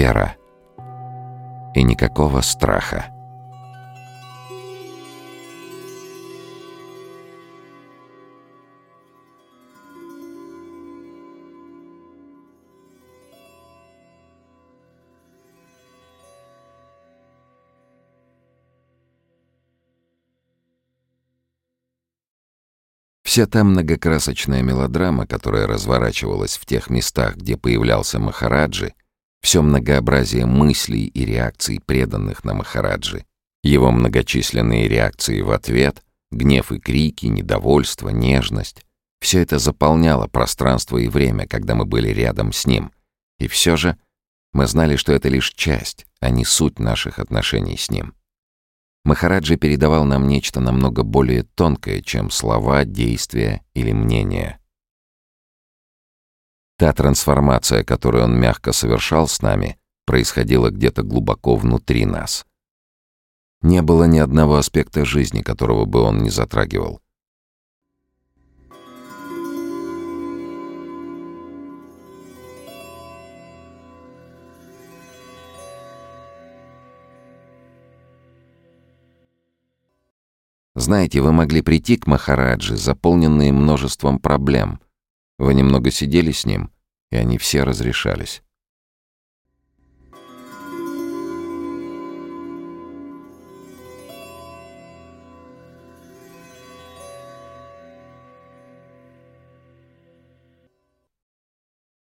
Вера. И никакого страха. Вся та многокрасочная мелодрама, которая разворачивалась в тех местах, где появлялся Махараджи, все многообразие мыслей и реакций, преданных на Махараджи, его многочисленные реакции в ответ, гнев и крики, недовольство, нежность — все это заполняло пространство и время, когда мы были рядом с ним. И все же мы знали, что это лишь часть, а не суть наших отношений с ним. Махараджи передавал нам нечто намного более тонкое, чем слова, действия или мнения. Та трансформация, которую он мягко совершал с нами, происходила где-то глубоко внутри нас. Не было ни одного аспекта жизни, которого бы он не затрагивал. Знаете, вы могли прийти к Махараджи, заполненные множеством проблем. Вы немного сидели с ним, и они все разрешались.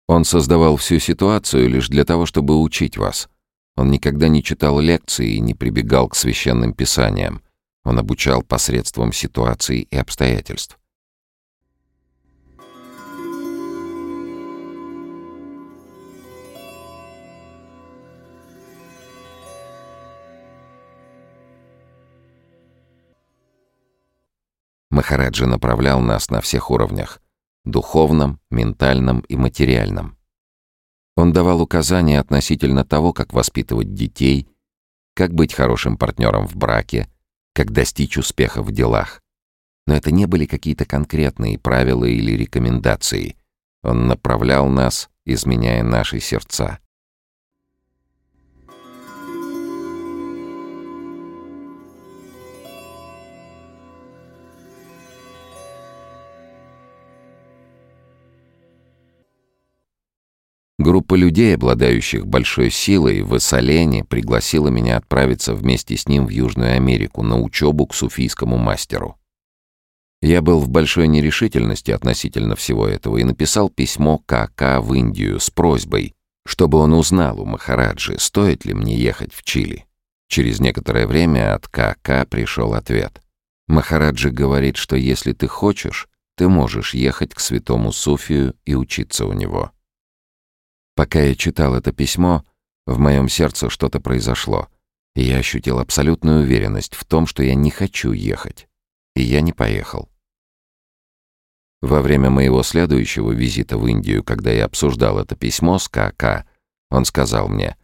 Он создавал всю ситуацию лишь для того, чтобы учить вас. Он никогда не читал лекции и не прибегал к священным писаниям. Он обучал посредством ситуаций и обстоятельств. Махараджа направлял нас на всех уровнях — духовном, ментальном и материальном. Он давал указания относительно того, как воспитывать детей, как быть хорошим партнером в браке — как достичь успеха в делах. Но это не были какие-то конкретные правила или рекомендации. Он направлял нас, изменяя наши сердца. Группа людей, обладающих большой силой, в Эссалене пригласила меня отправиться вместе с ним в Южную Америку на учебу к суфийскому мастеру. Я был в большой нерешительности относительно всего этого и написал письмо КК в Индию с просьбой, чтобы он узнал у Махараджи, стоит ли мне ехать в Чили. Через некоторое время от КК пришел ответ. Махараджи говорит, что если ты хочешь, ты можешь ехать к святому Суфию и учиться у него. Пока я читал это письмо, в моем сердце что-то произошло, и я ощутил абсолютную уверенность в том, что я не хочу ехать. И я не поехал. Во время моего следующего визита в Индию, когда я обсуждал это письмо с КК, он сказал мне,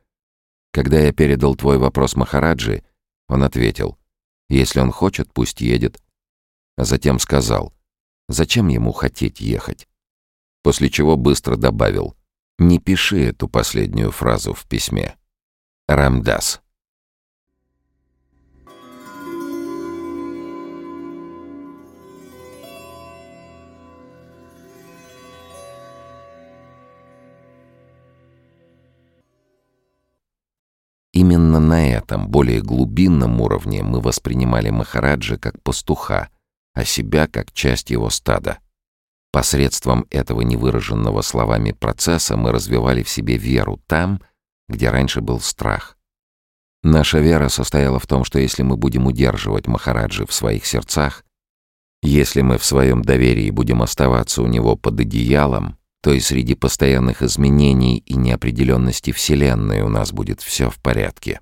«Когда я передал твой вопрос Махараджи, он ответил, «Если он хочет, пусть едет». А затем сказал, «Зачем ему хотеть ехать?» После чего быстро добавил, не пиши эту последнюю фразу в письме. Рамдас. Именно на этом, более глубинном уровне мы воспринимали Махараджа как пастуха, а себя как часть его стада. Посредством этого невыраженного словами процесса мы развивали в себе веру там, где раньше был страх. Наша вера состояла в том, что если мы будем удерживать Махараджи в своих сердцах, если мы в своем доверии будем оставаться у него под одеялом, то и среди постоянных изменений и неопределенности Вселенной у нас будет все в порядке.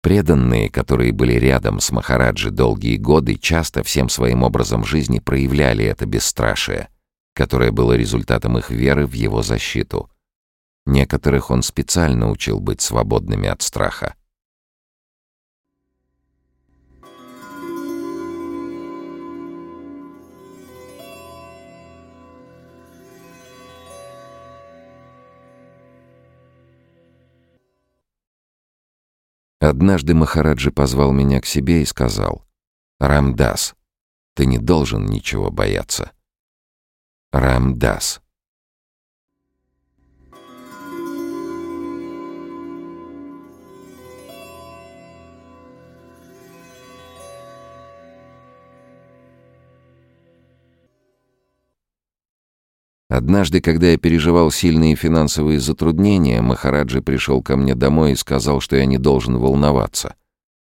Преданные, которые были рядом с Махараджи долгие годы, часто всем своим образом жизни проявляли это бесстрашие, которое было результатом их веры в его защиту. Некоторых он специально учил быть свободными от страха. Однажды Махараджи позвал меня к себе и сказал, «Рамдас, ты не должен ничего бояться». Рамдас. Однажды, когда я переживал сильные финансовые затруднения, Махараджи пришел ко мне домой и сказал, что я не должен волноваться.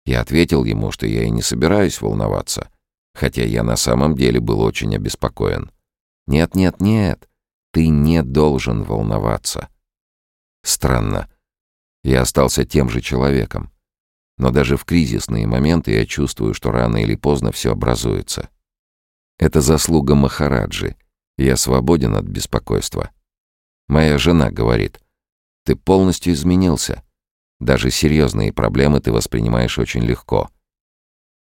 Я ответил ему, что я и не собираюсь волноваться, хотя я на самом деле был очень обеспокоен. «Нет, нет, нет, ты не должен волноваться». Странно. Я остался тем же человеком. Но даже в кризисные моменты я чувствую, что рано или поздно все образуется. Это заслуга Махараджи — я свободен от беспокойства. Моя жена говорит, ты полностью изменился. Даже серьезные проблемы ты воспринимаешь очень легко.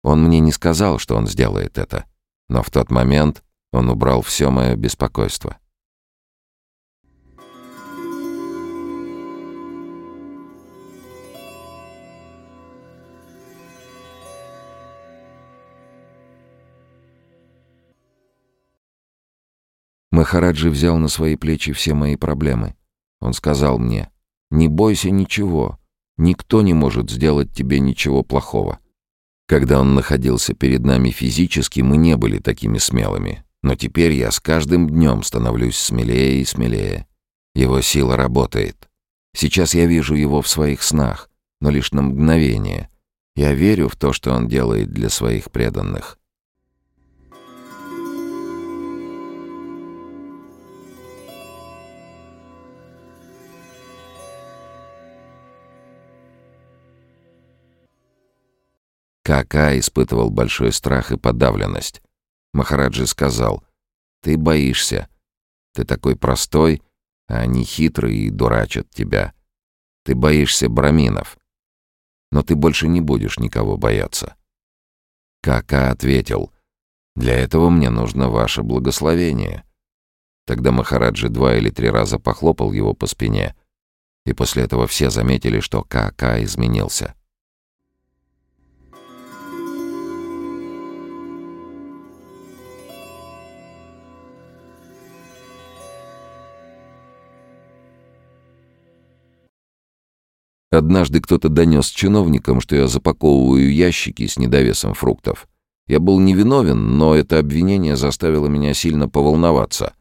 Он мне не сказал, что он сделает это, но в тот момент он убрал все мое беспокойство. Махараджи взял на свои плечи все мои проблемы. Он сказал мне, «Не бойся ничего, никто не может сделать тебе ничего плохого». Когда он находился перед нами физически, мы не были такими смелыми. Но теперь я с каждым днем становлюсь смелее и смелее. Его сила работает. Сейчас я вижу его в своих снах, но лишь на мгновение. Я верю в то, что он делает для своих преданных. Кака испытывал большой страх и подавленность. Махараджи сказал, «Ты боишься. Ты такой простой, а они хитрые и дурачат тебя. Ты боишься браминов. Но ты больше не будешь никого бояться». Кака ответил, «Для этого мне нужно ваше благословение». Тогда Махараджи два или три раза похлопал его по спине, и после этого все заметили, что Кака изменился. Однажды кто-то донес чиновникам, что я запаковываю ящики с недовесом фруктов. Я был невиновен, но это обвинение заставило меня сильно поволноваться.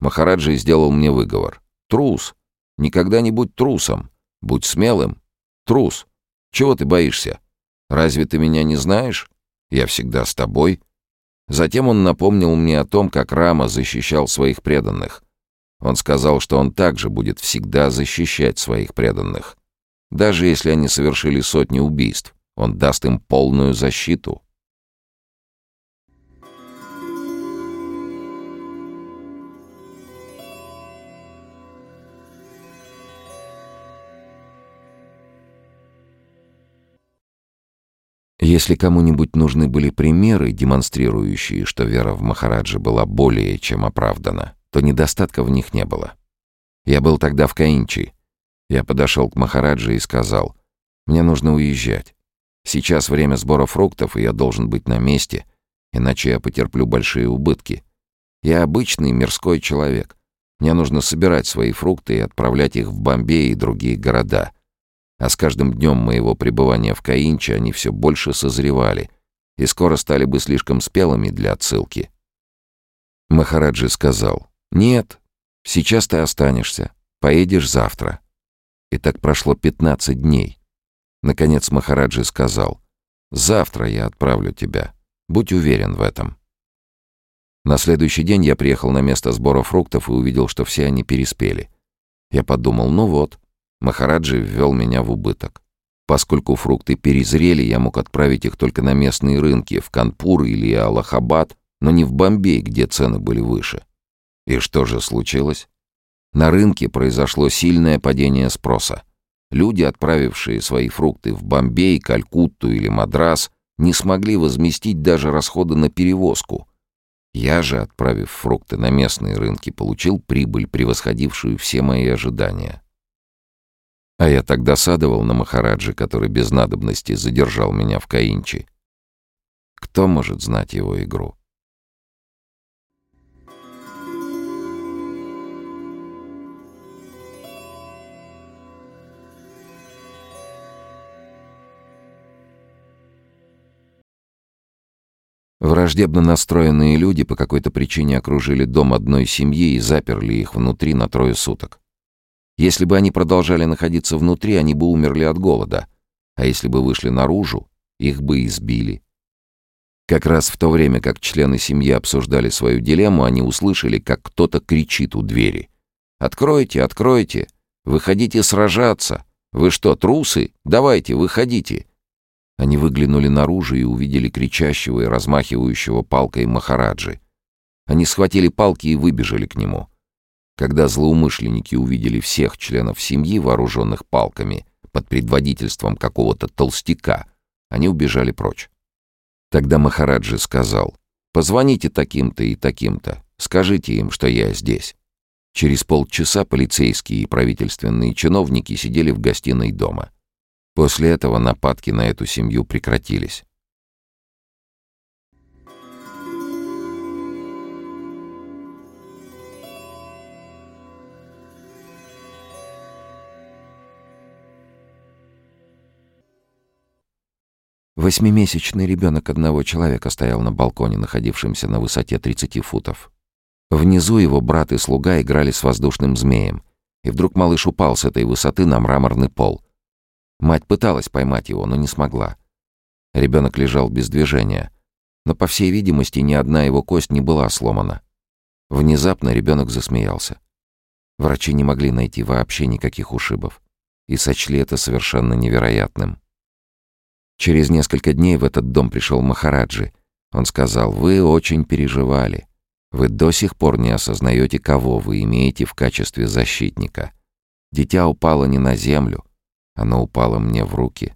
Махараджи сделал мне выговор. «Трус! Никогда не будь трусом! Будь смелым! Трус! Чего ты боишься? Разве ты меня не знаешь? Я всегда с тобой!» Затем он напомнил мне о том, как Рама защищал своих преданных. Он сказал, что он также будет всегда защищать своих преданных. Даже если они совершили сотни убийств, он даст им полную защиту. Если кому-нибудь нужны были примеры, демонстрирующие, что вера в Махараджа была более чем оправдана, то недостатка в них не было. Я был тогда в Каинчи, я подошел к Махараджи и сказал, «Мне нужно уезжать. Сейчас время сбора фруктов, и я должен быть на месте, иначе я потерплю большие убытки. Я обычный мирской человек. Мне нужно собирать свои фрукты и отправлять их в Бомбей и другие города. А с каждым днем моего пребывания в Каинче они все больше созревали и скоро стали бы слишком спелыми для отсылки». Махараджи сказал, «Нет, сейчас ты останешься, поедешь завтра». И так прошло 15 дней. Наконец Махараджи сказал, «Завтра я отправлю тебя. Будь уверен в этом». На следующий день я приехал на место сбора фруктов и увидел, что все они переспели. Я подумал, ну вот, Махараджи ввел меня в убыток. Поскольку фрукты перезрели, я мог отправить их только на местные рынки, в Канпур или Аллахабад, но не в Бомбей, где цены были выше. И что же случилось? На рынке произошло сильное падение спроса. Люди, отправившие свои фрукты в Бомбей, Калькутту или Мадрас, не смогли возместить даже расходы на перевозку. Я же, отправив фрукты на местные рынки, получил прибыль, превосходившую все мои ожидания. А я так досадовал на Махараджи, который без надобности задержал меня в Каинчи. Кто может знать его игру? Враждебно настроенные люди по какой-то причине окружили дом одной семьи и заперли их внутри на трое суток. Если бы они продолжали находиться внутри, они бы умерли от голода, а если бы вышли наружу, их бы избили. Как раз в то время, как члены семьи обсуждали свою дилемму, они услышали, как кто-то кричит у двери. «Откройте, откройте! Выходите сражаться! Вы что, трусы? Давайте, выходите!» Они выглянули наружу и увидели кричащего и размахивающего палкой Махараджи. Они схватили палки и выбежали к нему. Когда злоумышленники увидели всех членов семьи, вооруженных палками, под предводительством какого-то толстяка, они убежали прочь. Тогда Махараджи сказал, «Позвоните таким-то и таким-то, скажите им, что я здесь». Через полчаса полицейские и правительственные чиновники сидели в гостиной дома. После этого нападки на эту семью прекратились. Восьмимесячный ребенок одного человека стоял на балконе, находившемся на высоте 30 футов. Внизу его брат и слуга играли с воздушным змеем, и вдруг малыш упал с этой высоты на мраморный пол. Мать пыталась поймать его, но не смогла. Ребенок лежал без движения, но, по всей видимости, ни одна его кость не была сломана. Внезапно ребенок засмеялся. Врачи не могли найти вообще никаких ушибов и сочли это совершенно невероятным. Через несколько дней в этот дом пришел Махараджи. Он сказал, «Вы очень переживали. Вы до сих пор не осознаете, кого вы имеете в качестве защитника. Дитя упало не на землю, оно упало мне в руки.